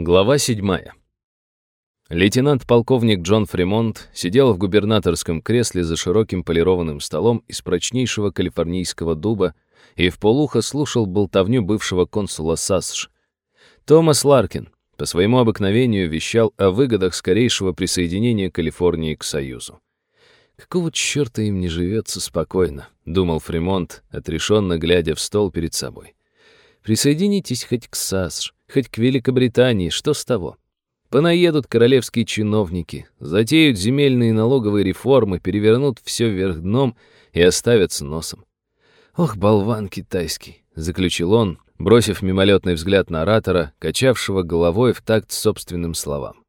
Глава 7. Лейтенант-полковник Джон Фримонт сидел в губернаторском кресле за широким полированным столом из прочнейшего калифорнийского дуба и вполуха слушал болтовню бывшего консула САСШ. Томас Ларкин по своему обыкновению вещал о выгодах скорейшего присоединения Калифорнии к Союзу. «Какого черта им не живется спокойно?» — думал Фримонт, отрешенно глядя в стол перед собой. «Присоединитесь хоть к САСШ, хоть к Великобритании, что с того? Понаедут королевские чиновники, затеют земельные налоговые реформы, перевернут все вверх дном и оставят носом. «Ох, болван китайский», — заключил он, бросив мимолетный взгляд на оратора, качавшего головой в такт собственным словам.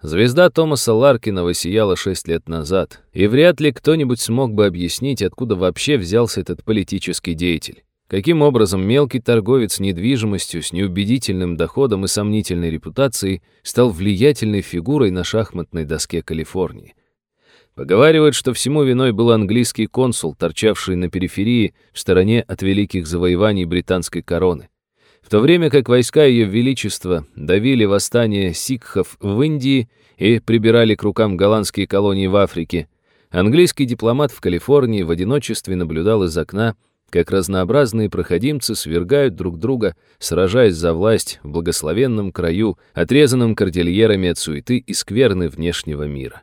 Звезда Томаса Ларкина высияла шесть лет назад, и вряд ли кто-нибудь смог бы объяснить, откуда вообще взялся этот политический деятель. Каким образом мелкий торговец недвижимостью с неубедительным доходом и сомнительной репутацией стал влиятельной фигурой на шахматной доске Калифорнии? Поговаривают, что всему виной был английский консул, торчавший на периферии в стороне от великих завоеваний британской короны. В то время как войска Ее Величества давили восстание сикхов в Индии и прибирали к рукам голландские колонии в Африке, английский дипломат в Калифорнии в одиночестве наблюдал из окна, как разнообразные проходимцы свергают друг друга, сражаясь за власть в благословенном краю, отрезанном кордильерами от суеты и скверны внешнего мира.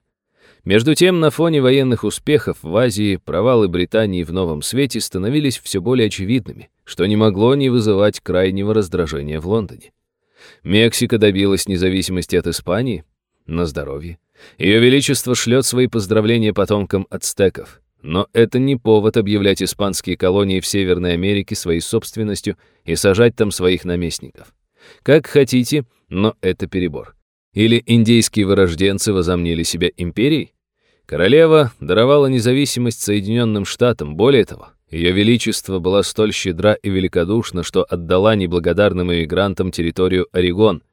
Между тем, на фоне военных успехов в Азии провалы Британии в новом свете становились все более очевидными, что не могло не вызывать крайнего раздражения в Лондоне. Мексика добилась независимости от Испании? На здоровье. Ее Величество шлет свои поздравления потомкам ацтеков. Но это не повод объявлять испанские колонии в Северной Америке своей собственностью и сажать там своих наместников. Как хотите, но это перебор. Или индейские вырожденцы возомнили себя империей? Королева даровала независимость Соединенным Штатам, более того, ее Величество была столь щедра и великодушна, что отдала неблагодарным эмигрантам территорию Орегон.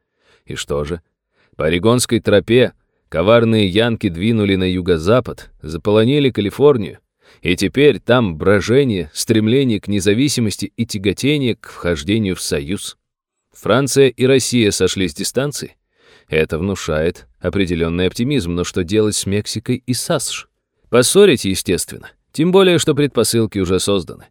И что же? По Орегонской тропе коварные янки двинули на юго-запад, заполонили Калифорнию, и теперь там брожение, стремление к независимости и тяготение к вхождению в Союз. Франция и Россия сошли с дистанции. Это внушает определенный оптимизм, но что делать с Мексикой и САСШ? Поссорить, естественно. Тем более, что предпосылки уже созданы.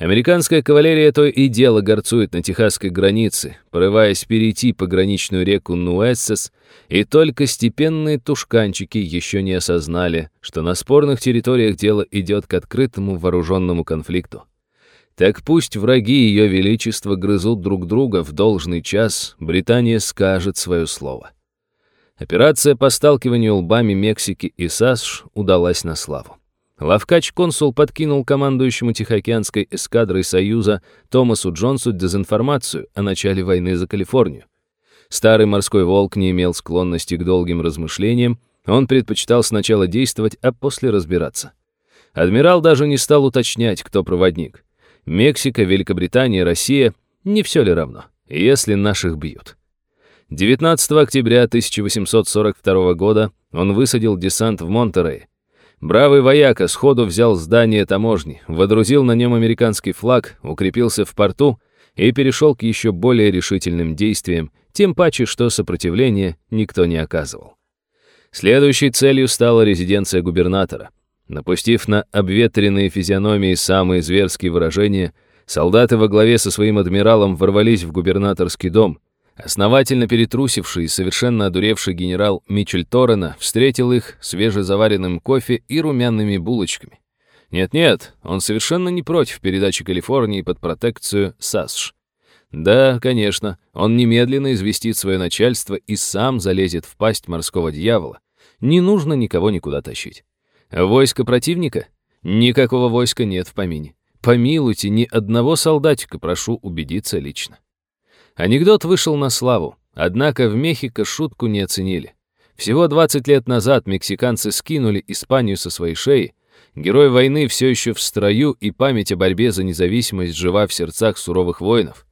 Американская кавалерия то и дело горцует на техасской границе, порываясь перейти пограничную реку Нуэссес, и только степенные тушканчики еще не осознали, что на спорных территориях дело идет к открытому вооруженному конфликту. Так пусть враги Ее Величества грызут друг друга в должный час, Британия скажет свое слово. Операция по сталкиванию лбами Мексики и САСШ удалась на славу. Лавкач-консул подкинул командующему Тихоокеанской эскадрой Союза Томасу Джонсу дезинформацию о начале войны за Калифорнию. Старый морской волк не имел склонности к долгим размышлениям, он предпочитал сначала действовать, а после разбираться. Адмирал даже не стал уточнять, кто проводник. Мексика, Великобритания, Россия — не все ли равно, если наших бьют. 19 октября 1842 года он высадил десант в Монтерее, Бравый вояка сходу взял здание таможни, водрузил на нем американский флаг, укрепился в порту и перешел к еще более решительным действиям, тем паче, что сопротивления никто не оказывал. Следующей целью стала резиденция губернатора. Напустив на обветренные физиономии самые зверские выражения, солдаты во главе со своим адмиралом ворвались в губернаторский дом — Основательно перетрусивший и совершенно одуревший генерал Мичель Торрена встретил их свежезаваренным кофе и румяными булочками. Нет-нет, он совершенно не против передачи Калифорнии под протекцию САСШ. Да, конечно, он немедленно известит свое начальство и сам залезет в пасть морского дьявола. Не нужно никого никуда тащить. Войско противника? Никакого войска нет в помине. Помилуйте, ни одного солдатика, прошу убедиться лично. Анекдот вышел на славу, однако в Мехико шутку не оценили. Всего 20 лет назад мексиканцы скинули Испанию со своей шеи, герой войны все еще в строю, и память о борьбе за независимость жива в сердцах суровых воинов.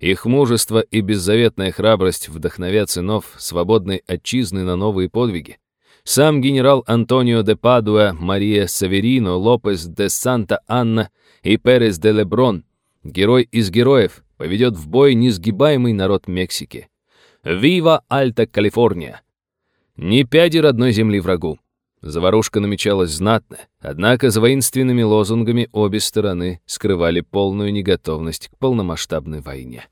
Их мужество и беззаветная храбрость вдохновят сынов свободной отчизны на новые подвиги. Сам генерал Антонио де Падуа, Мария Саверино, Лопес де Санта-Анна и Перес де Леброн, герой из героев, поведет в бой несгибаемый народ Мексики. «Вива Альта Калифорния!» Ни пяди родной земли врагу. Заварушка намечалась знатно, однако за воинственными лозунгами обе стороны скрывали полную неготовность к полномасштабной войне.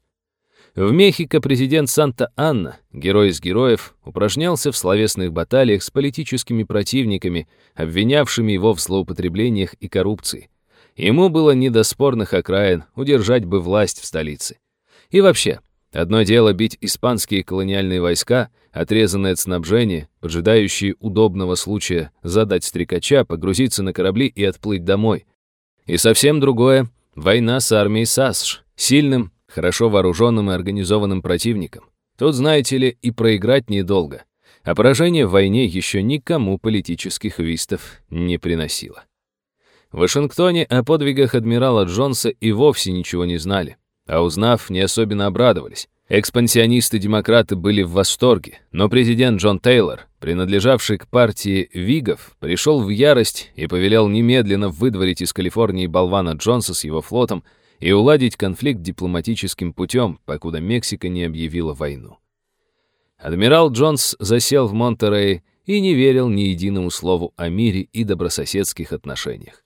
В Мехико президент Санта-Анна, герой из героев, упражнялся в словесных баталиях с политическими противниками, обвинявшими его в злоупотреблениях и коррупции. Ему было не до спорных окраин, удержать бы власть в столице. И вообще, одно дело бить испанские колониальные войска, отрезанные от снабжения, поджидающие удобного случая задать стрекача, погрузиться на корабли и отплыть домой. И совсем другое — война с армией САСШ, сильным, хорошо вооруженным и организованным противником. Тут, знаете ли, и проиграть недолго. А поражение в войне еще никому политических вистов не приносило. В Вашингтоне о подвигах адмирала Джонса и вовсе ничего не знали, а узнав, не особенно обрадовались. Экспансионисты-демократы были в восторге, но президент Джон Тейлор, принадлежавший к партии Вигов, пришел в ярость и повелел немедленно выдворить из Калифорнии болвана Джонса с его флотом и уладить конфликт дипломатическим путем, покуда Мексика не объявила войну. Адмирал Джонс засел в Монтерее и не верил ни единому слову о мире и добрососедских отношениях.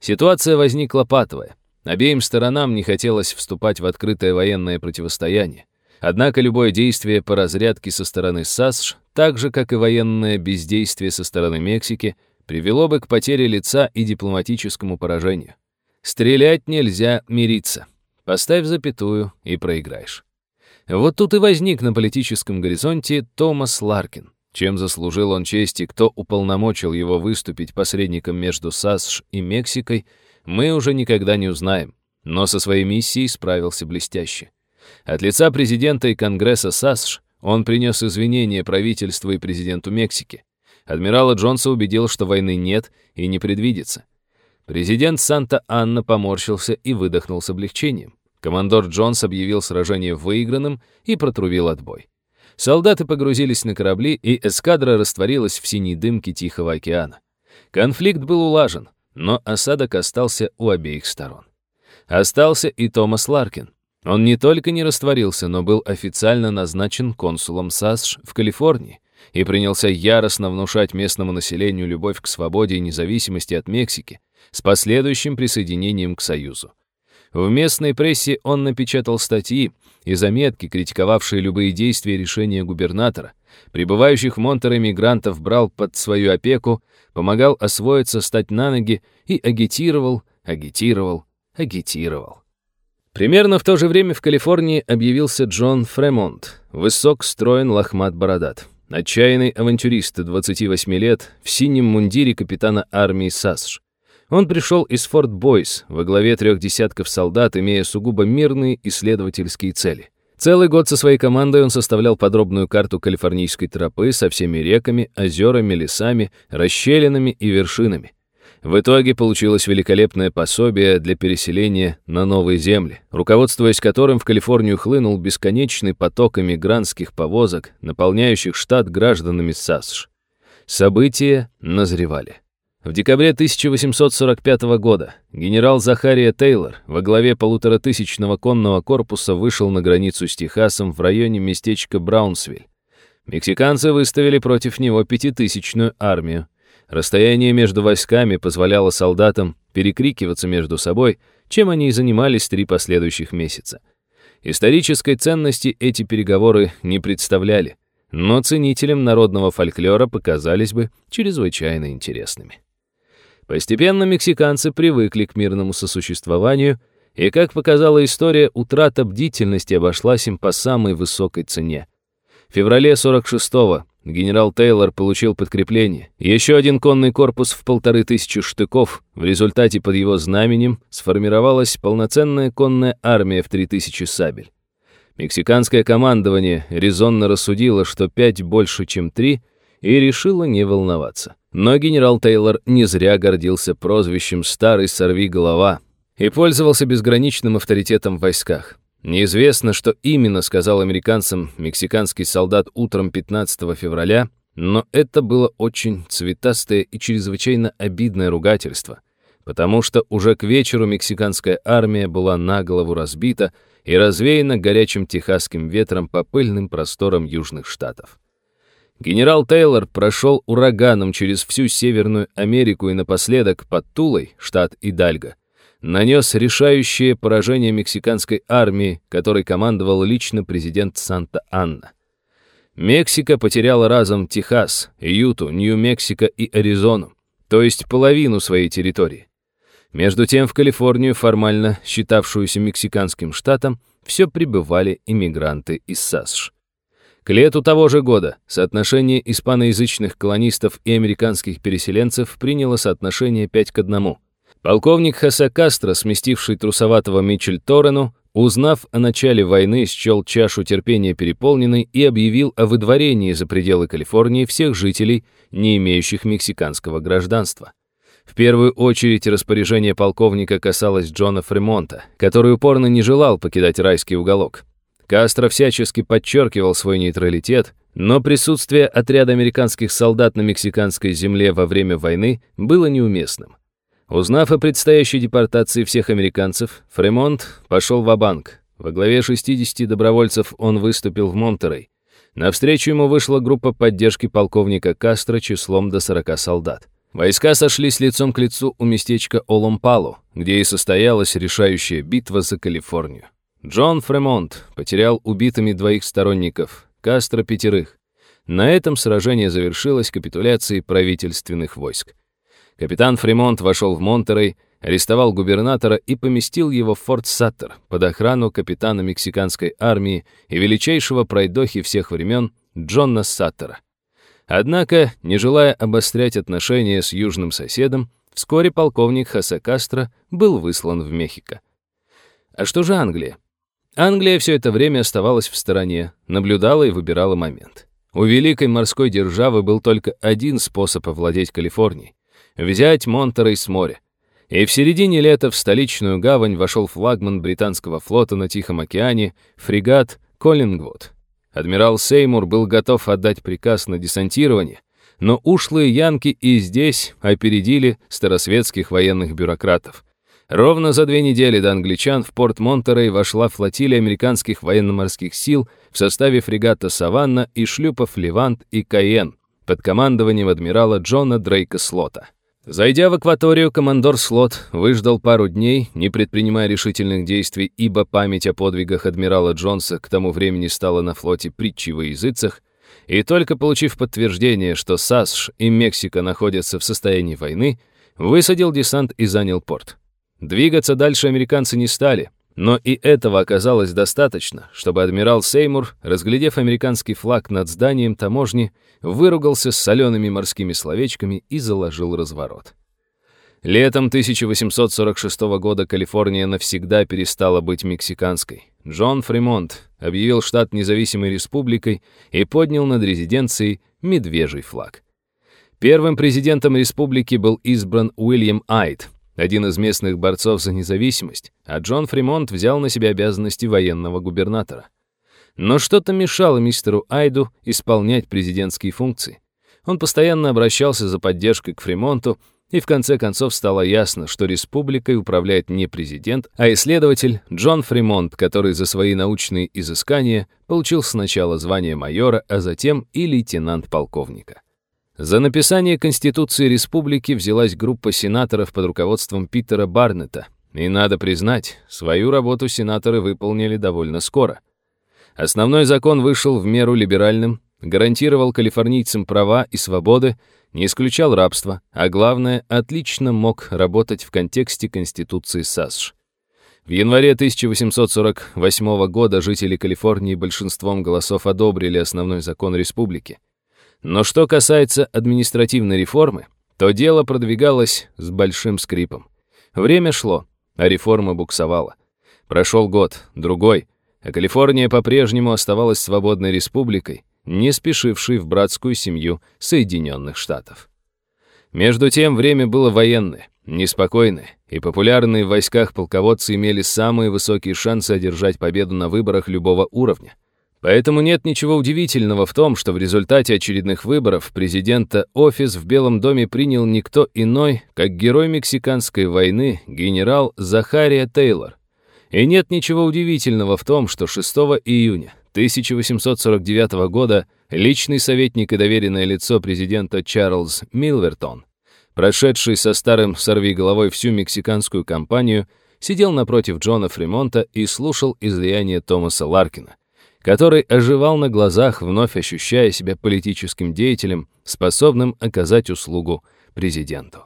Ситуация возникла патовая. Обеим сторонам не хотелось вступать в открытое военное противостояние. Однако любое действие по разрядке со стороны САСШ, так же, как и военное бездействие со стороны Мексики, привело бы к потере лица и дипломатическому поражению. Стрелять нельзя мириться. Поставь запятую и проиграешь. Вот тут и возник на политическом горизонте Томас Ларкин. Чем заслужил он чести, кто уполномочил его выступить посредником между САСШ и Мексикой — мы уже никогда не узнаем, но со своей миссией справился блестяще. От лица президента и Конгресса САСШ он принес извинения правительству и президенту Мексики. Адмирала Джонса убедил, что войны нет и не предвидится. Президент Санта-Анна поморщился и выдохнул с облегчением. Командор Джонс объявил сражение выигранным и протрубил отбой. Солдаты погрузились на корабли, и эскадра растворилась в синей дымке Тихого океана. Конфликт был улажен, но осадок остался у обеих сторон. Остался и Томас Ларкин. Он не только не растворился, но был официально назначен консулом САСШ в Калифорнии и принялся яростно внушать местному населению любовь к свободе и независимости от Мексики с последующим присоединением к Союзу. В местной прессе он напечатал статьи и заметки, критиковавшие любые действия и решения губернатора, прибывающих в Монтере мигрантов брал под свою опеку, помогал освоиться, стать на ноги и агитировал, агитировал, агитировал. Примерно в то же время в Калифорнии объявился Джон Фремонт, высок, строен, лохмат, бородат. Отчаянный авантюрист 28 лет в синем мундире капитана армии САСШ. Он пришел из Форт Бойс во главе трех десятков солдат, имея сугубо мирные исследовательские цели. Целый год со своей командой он составлял подробную карту калифорнийской тропы со всеми реками, озерами, лесами, расщелинами и вершинами. В итоге получилось великолепное пособие для переселения на новые земли, руководствуясь которым в Калифорнию хлынул бесконечный поток эмигрантских повозок, наполняющих штат гражданами САСШ. События назревали. В декабре 1845 года генерал Захария Тейлор во главе полуторатысячного конного корпуса вышел на границу с Техасом в районе местечка Браунсвиль. Мексиканцы выставили против него пятитысячную армию. Расстояние между войсками позволяло солдатам перекрикиваться между собой, чем они и занимались три последующих месяца. Исторической ценности эти переговоры не представляли, но ценителям народного фольклора показались бы чрезвычайно интересными. Постепенно мексиканцы привыкли к мирному сосуществованию, и, как показала история, утрата бдительности обошлась им по самой высокой цене. В феврале 46-го генерал Тейлор получил подкрепление. Еще один конный корпус в полторы тысячи штыков. В результате под его знаменем сформировалась полноценная конная армия в 3000 сабель. Мексиканское командование резонно рассудило, что пять больше, чем три, и решило не волноваться. Но генерал Тейлор не зря гордился прозвищем «Старый сорви-голова» и пользовался безграничным авторитетом в войсках. Неизвестно, что именно сказал американцам мексиканский солдат утром 15 февраля, но это было очень цветастое и чрезвычайно обидное ругательство, потому что уже к вечеру мексиканская армия была на голову разбита, и развеяно горячим техасским ветром по пыльным просторам Южных Штатов. Генерал Тейлор прошел ураганом через всю Северную Америку и напоследок под Тулой, штат Идальго, нанес решающее поражение мексиканской армии, которой командовал лично президент Санта-Анна. Мексика потеряла разом Техас, Юту, Нью-Мексико и Аризону, то есть половину своей территории. Между тем в Калифорнию, формально считавшуюся мексиканским штатом, все прибывали иммигранты из САСШ. К лету того же года соотношение испаноязычных колонистов и американских переселенцев приняло соотношение 5 к 1. Полковник Хосе Кастро, сместивший трусоватого Мичель Торену, узнав о начале войны, счел чашу терпения переполненной и объявил о выдворении за пределы Калифорнии всех жителей, не имеющих мексиканского гражданства. В первую очередь распоряжение полковника касалось Джона Фремонта, который упорно не желал покидать райский уголок. Кастро всячески подчеркивал свой нейтралитет, но присутствие отряда американских солдат на мексиканской земле во время войны было неуместным. Узнав о предстоящей депортации всех американцев, Фремонт пошел в банк Во главе 60 добровольцев он выступил в Монтерей. Навстречу ему вышла группа поддержки полковника Кастро числом до 40 солдат. Войска сошлись лицом к лицу у местечка Олампалу, где и состоялась решающая битва за Калифорнию. Джон Фремонт потерял убитыми двоих сторонников, Кастро пятерых. На этом сражение завершилось капитуляцией правительственных войск. Капитан Фремонт вошел в Монтерей, арестовал губернатора и поместил его в Форт Саттер под охрану капитана мексиканской армии и величайшего пройдохи всех времен Джона Саттера. Однако, не желая обострять отношения с южным соседом, вскоре полковник Хосе Кастро был выслан в Мехико. А что же Англия? Англия все это время оставалась в стороне, наблюдала и выбирала момент. У великой морской державы был только один способ овладеть Калифорнией — взять Монтерей с моря. И в середине лета в столичную гавань вошел флагман британского флота на Тихом океане, фрегат «Коллингвуд». Адмирал Сеймур был готов отдать приказ на десантирование, но ушлые янки и здесь опередили старосветских военных бюрократов. Ровно за две недели до англичан в порт Монтерей вошла флотилия американских военно-морских сил в составе фрегата «Саванна» и шлюпов «Левант» и «Каен» под командованием адмирала Джона Дрейка Слота. Зайдя в акваторию, командор Слот выждал пару дней, не предпринимая решительных действий, ибо память о подвигах адмирала Джонса к тому времени стала на флоте притчей во языцах, и только получив подтверждение, что САСШ и Мексика находятся в состоянии войны, высадил десант и занял порт. Двигаться дальше американцы не стали, но и этого оказалось достаточно, чтобы адмирал Сеймур, разглядев американский флаг над зданием таможни, выругался с солеными морскими словечками и заложил разворот. Летом 1846 года Калифорния навсегда перестала быть мексиканской. Джон Фримонт объявил штат независимой республикой и поднял над резиденцией медвежий флаг. Первым президентом республики был избран Уильям Айд, один из местных борцов за независимость, а Джон Фримонт взял на себя обязанности военного губернатора. Но что-то мешало мистеру Айду исполнять президентские функции. Он постоянно обращался за поддержкой к Фримонту, и в конце концов стало ясно, что республикой управляет не президент, а исследователь Джон Фримонт, который за свои научные изыскания получил сначала звание майора, а затем и лейтенант-полковника. За написание Конституции Республики взялась группа сенаторов под руководством Питера Барнета. И надо признать, свою работу сенаторы выполнили довольно скоро. Основной закон вышел в меру либеральным, гарантировал калифорнийцам права и свободы, не исключал рабство, а главное, отлично мог работать в контексте Конституции САСШ. В январе 1848 года жители Калифорнии большинством голосов одобрили основной закон республики. Но что касается административной реформы, то дело продвигалось с большим скрипом. Время шло, а реформа буксовала. Прошел год, другой, а Калифорния по-прежнему оставалась свободной республикой, не спешившей в братскую семью Соединенных Штатов. Между тем время было военное, неспокойное, и популярные в войсках полководцы имели самые высокие шансы одержать победу на выборах любого уровня. Поэтому нет ничего удивительного в том, что в результате очередных выборов президента офис в Белом доме принял никто иной, как герой Мексиканской войны генерал Захария Тейлор. И нет ничего удивительного в том, что 6 июня 1849 года личный советник и доверенное лицо президента Чарльз Милвертон, прошедший со старым сорвиголовой всю мексиканскую кампанию, сидел напротив Джона Фримонта и слушал излияния Томаса Ларкина, который оживал на глазах, вновь ощущая себя политическим деятелем, способным оказать услугу президенту.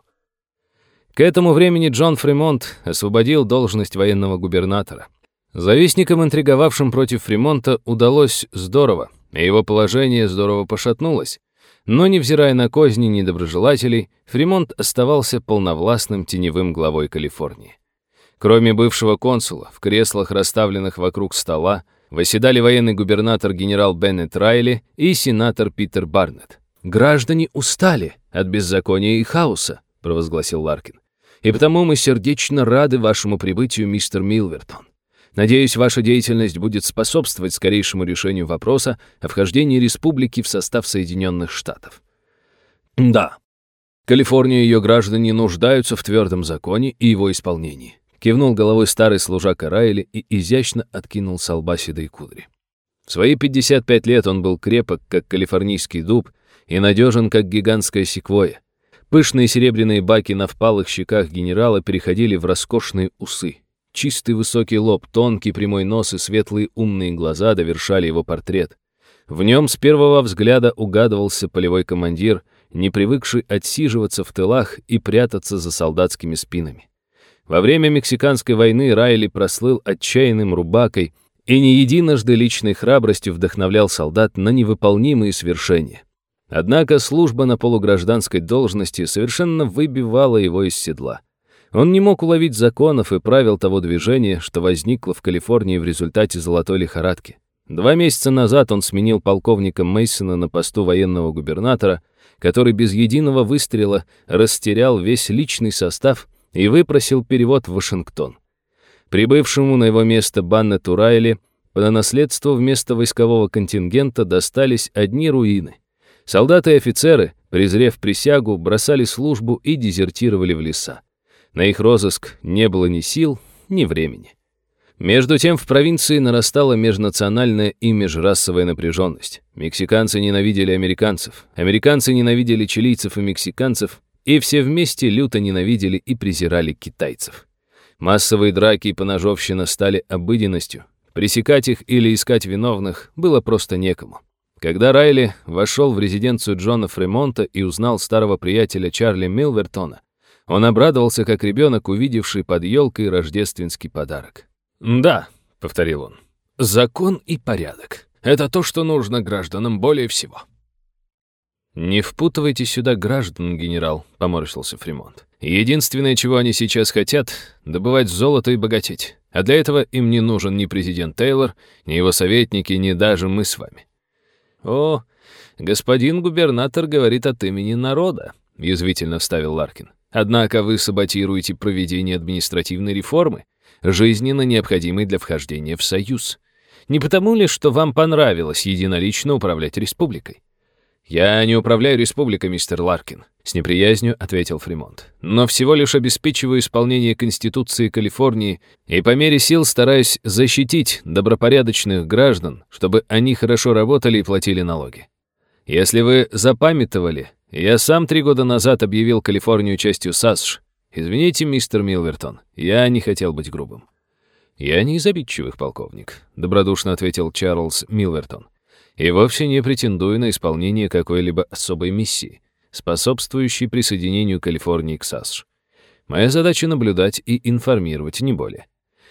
К этому времени Джон Фримонт освободил должность военного губернатора. Завистникам, интриговавшим против Фримонта, удалось здорово, и его положение здорово пошатнулось. Но, невзирая на козни недоброжелателей, Фримонт оставался полновластным теневым главой Калифорнии. Кроме бывшего консула, в креслах, расставленных вокруг стола, восседали военный губернатор генерал Беннет Райли и сенатор Питер Барнетт. «Граждане устали от беззакония и хаоса», — провозгласил Ларкин. «И потому мы сердечно рады вашему прибытию, мистер Милвертон. Надеюсь, ваша деятельность будет способствовать скорейшему решению вопроса о вхождении республики в состав Соединенных Штатов». «Да. Калифорния и ее граждане нуждаются в твердом законе и его исполнении. Кивнул головой старый служака Райли и изящно откинул с лба седые кудри. В свои 55 лет он был крепок, как калифорнийский дуб, и надежен, как гигантская секвоя. Пышные серебряные баки на впалых щеках генерала переходили в роскошные усы. Чистый высокий лоб, тонкий прямой нос и светлые умные глаза довершали его портрет. В нем с первого взгляда угадывался полевой командир, не привыкший отсиживаться в тылах и прятаться за солдатскими спинами. Во время Мексиканской войны Райли прослыл отчаянным рубакой и не единожды личной храбростью вдохновлял солдат на невыполнимые свершения. Однако служба на полугражданской должности совершенно выбивала его из седла. Он не мог уловить законов и правил того движения, что возникло в Калифорнии в результате золотой лихорадки. Два месяца назад он сменил полковника Мейсона на посту военного губернатора, который без единого выстрела растерял весь личный состав и выпросил перевод в Вашингтон. Прибывшему на его место Баннету Райли по наследству вместо войскового контингента достались одни руины. Солдаты и офицеры, презрев присягу, бросали службу и дезертировали в леса. На их розыск не было ни сил, ни времени. Между тем в провинции нарастала межнациональная и межрасовая напряженность. Мексиканцы ненавидели американцев, американцы ненавидели чилийцев и мексиканцев, и все вместе люто ненавидели и презирали китайцев. Массовые драки и поножовщина стали обыденностью. Пресекать их или искать виновных было просто некому. Когда Райли вошел в резиденцию Джона Фремонта и узнал старого приятеля Чарли Милвертона, он обрадовался, как ребенок, увидевший под елкой рождественский подарок. «Да», — повторил он, — «закон и порядок. Это то, что нужно гражданам более всего». «Не впутывайте сюда граждан, генерал», — поморщился Фримонт. «Единственное, чего они сейчас хотят — добывать золото и богатеть. А для этого им не нужен ни президент Тейлор, ни его советники, ни даже мы с вами». «О, господин губернатор говорит от имени народа», — язвительно вставил Ларкин. «Однако вы саботируете проведение административной реформы, жизненно необходимой для вхождения в Союз. Не потому ли, что вам понравилось единолично управлять республикой? «Я не управляю республикой, мистер Ларкин», — с неприязнью ответил Фримонт. «Но всего лишь обеспечиваю исполнение Конституции Калифорнии и по мере сил стараюсь защитить добропорядочных граждан, чтобы они хорошо работали и платили налоги. Если вы запамятовали, я сам три года назад объявил Калифорнию частью САСШ. Извините, мистер Милвертон, я не хотел быть грубым». «Я не из обидчивых, полковник», — добродушно ответил Чарльз Милвертон и вовсе не претендую на исполнение какой-либо особой миссии, способствующей присоединению Калифорнии к САСШ. Моя задача — наблюдать и информировать, не более.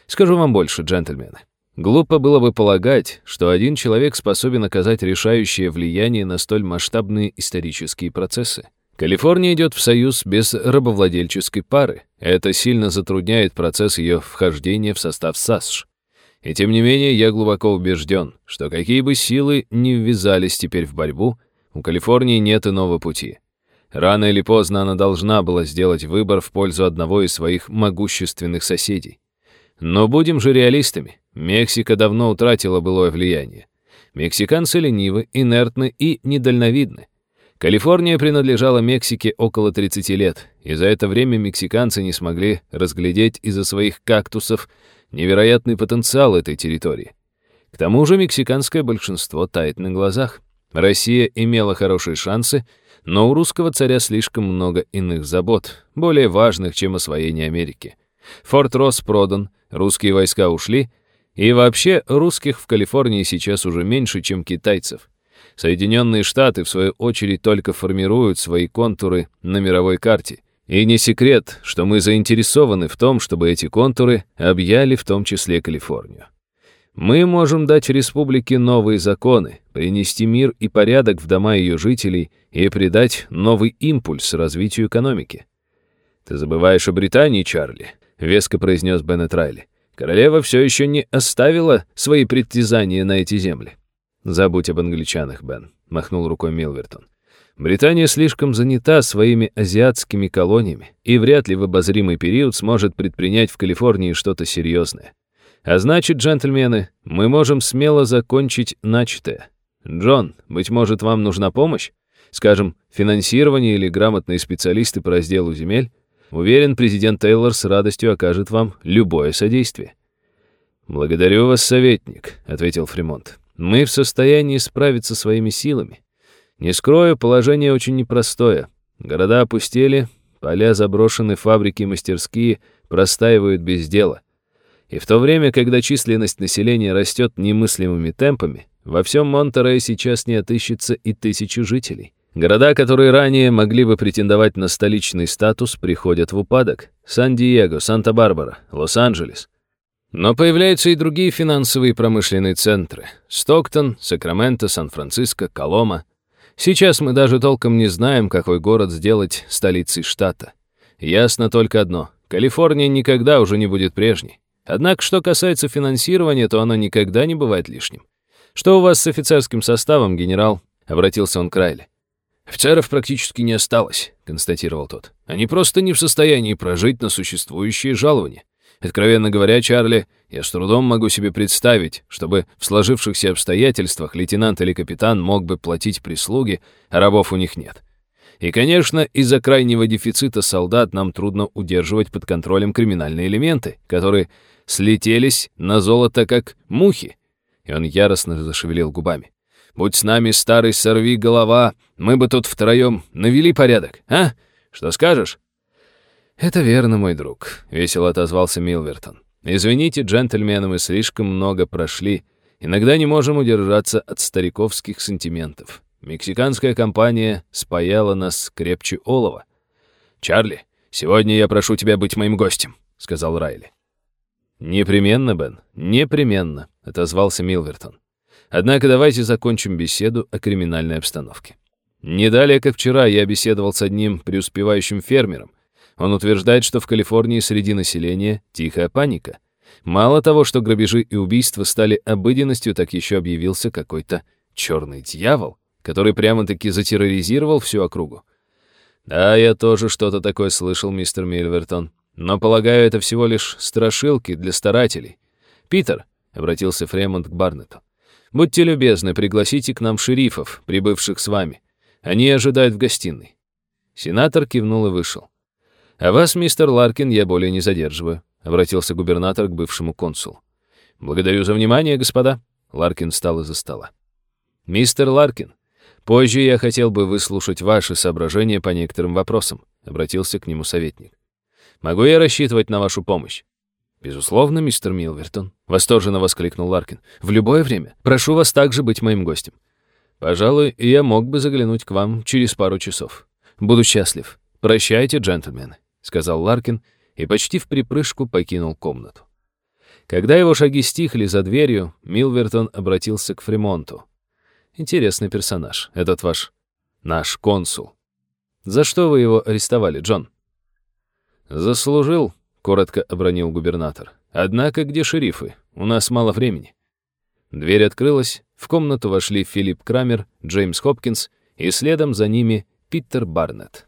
Скажу вам больше, джентльмены. Глупо было бы полагать, что один человек способен оказать решающее влияние на столь масштабные исторические процессы. Калифорния идет в союз без рабовладельческой пары. Это сильно затрудняет процесс ее вхождения в состав САСШ. И тем не менее, я глубоко убежден, что какие бы силы ни ввязались теперь в борьбу, у Калифорнии нет иного пути. Рано или поздно она должна была сделать выбор в пользу одного из своих могущественных соседей. Но будем же реалистами. Мексика давно утратила былое влияние. Мексиканцы ленивы, инертны и недальновидны. Калифорния принадлежала Мексике около 30 лет, и за это время мексиканцы не смогли разглядеть из-за своих кактусов невероятный потенциал этой территории. К тому же мексиканское большинство тает на глазах. Россия имела хорошие шансы, но у русского царя слишком много иных забот, более важных, чем освоение Америки. Форт Росс продан, русские войска ушли, и вообще русских в Калифорнии сейчас уже меньше, чем китайцев. Соединенные Штаты, в свою очередь, только формируют свои контуры на мировой карте. И не секрет, что мы заинтересованы в том, чтобы эти контуры объяли в том числе Калифорнию. Мы можем дать республике новые законы, принести мир и порядок в дома ее жителей и придать новый импульс развитию экономики. «Ты забываешь о Британии, Чарли», — веско произнес Беннет Райли. «Королева все еще не оставила свои притязания на эти земли». «Забудь об англичанах, Бен», — махнул рукой Милвертон. «Британия слишком занята своими азиатскими колониями и вряд ли в обозримый период сможет предпринять в Калифорнии что-то серьезное. А значит, джентльмены, мы можем смело закончить начатое. Джон, быть может, вам нужна помощь? Скажем, финансирование или грамотные специалисты по разделу земель? Уверен, президент Тейлор с радостью окажет вам любое содействие». «Благодарю вас, советник», — ответил Фримонт. Мы в состоянии справиться своими силами. Не скрою, положение очень непростое. Города опустели, поля заброшены, фабрики и мастерские простаивают без дела. И в то время, когда численность населения растет немыслимыми темпами, во всем Монтерее сейчас не отыщется и тысячи жителей. Города, которые ранее могли бы претендовать на столичный статус, приходят в упадок. Сан-Диего, Санта-Барбара, Лос-Анджелес. Но появляются и другие финансовые и промышленные центры. Стоктон, Сакраменто, Сан-Франциско, Колома. Сейчас мы даже толком не знаем, какой город сделать столицей штата. Ясно только одно. Калифорния никогда уже не будет прежней. Однако, что касается финансирования, то оно никогда не бывает лишним. «Что у вас с офицерским составом, генерал?» — обратился он к Райле. «Офицеров практически не осталось», — констатировал тот. «Они просто не в состоянии прожить на существующие жалования. Откровенно говоря, Чарли, я с трудом могу себе представить, чтобы в сложившихся обстоятельствах лейтенант или капитан мог бы платить прислуге, а рабов у них нет. И, конечно, из-за крайнего дефицита солдат нам трудно удерживать под контролем криминальные элементы, которые слетелись на золото как мухи. И он яростно зашевелил губами. «Будь с нами старый сорви голова, мы бы тут втроем навели порядок, а? Что скажешь?» «Это верно, мой друг», — весело отозвался Милвертон. «Извините, джентльмены, мы слишком много прошли. Иногда не можем удержаться от стариковских сантиментов. Мексиканская компания спаяла нас крепче олова. «Чарли, сегодня я прошу тебя быть моим гостем», — сказал Райли. «Непременно, Бен, непременно», — отозвался Милвертон. «Однако давайте закончим беседу о криминальной обстановке. Не далее, как вчера, я беседовал с одним преуспевающим фермером, он утверждает, что в Калифорнии среди населения тихая паника. Мало того, что грабежи и убийства стали обыденностью, так еще объявился какой-то черный дьявол, который прямо-таки затерроризировал всю округу. Да, я тоже что-то такое слышал, мистер Мильвертон. Но, полагаю, это всего лишь страшилки для старателей. Питер, — обратился Фремонт к Барнету, — будьте любезны, пригласите к нам шерифов, прибывших с вами. Они ожидают в гостиной. Сенатор кивнул и вышел. «А вас, мистер Ларкин, я более не задерживаю», — обратился губернатор к бывшему консулу. «Благодарю за внимание, господа». Ларкин встал из-за стола. «Мистер Ларкин, позже я хотел бы выслушать ваши соображения по некоторым вопросам», — обратился к нему советник. «Могу я рассчитывать на вашу помощь?» «Безусловно, мистер Милвертон», — восторженно воскликнул Ларкин. «В любое время. Прошу вас также быть моим гостем. Пожалуй, я мог бы заглянуть к вам через пару часов. Буду счастлив. Прощайте, джентльмены». — сказал Ларкин и почти в припрыжку покинул комнату. Когда его шаги стихли за дверью, Милвертон обратился к Фримонту. «Интересный персонаж, этот ваш... наш консул. За что вы его арестовали, Джон?» «Заслужил», — коротко обронил губернатор. «Однако где шерифы? У нас мало времени». Дверь открылась, в комнату вошли Филипп Крамер, Джеймс Хопкинс и следом за ними Питер Барнетт.